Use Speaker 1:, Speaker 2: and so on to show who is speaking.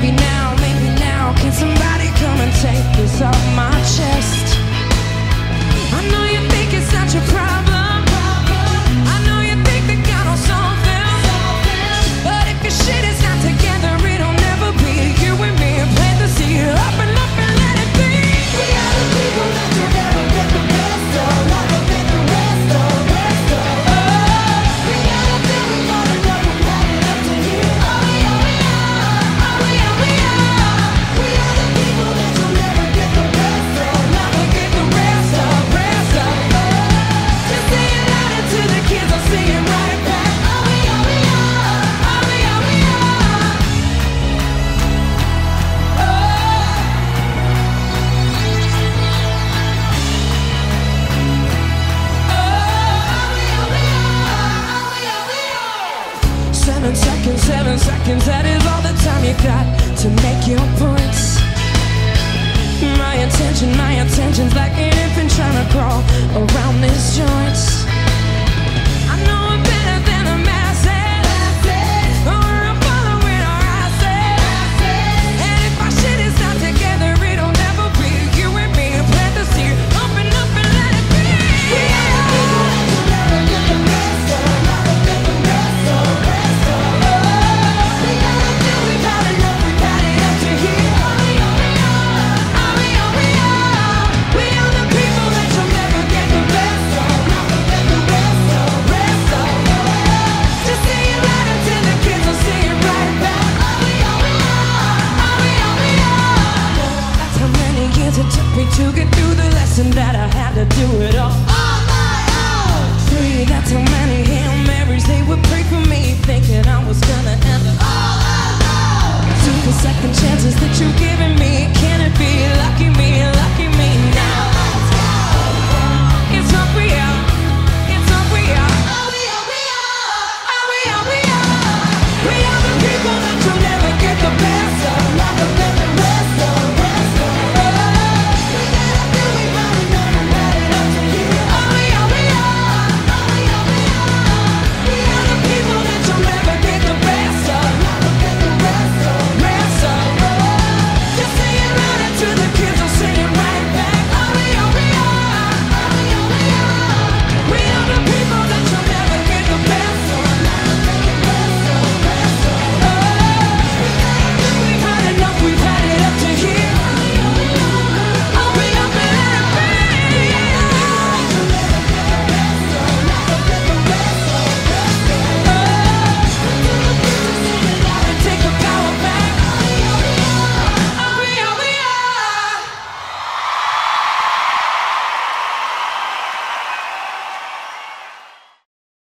Speaker 1: Maybe now, maybe now, can somebody come and take this off my seconds, that is all the time you got to make your points. My attention, my attention's like an. had to do it all on my own. Three, many Marys, they would pray for me, thinking I was gonna end up all alone. Two second chances that you give.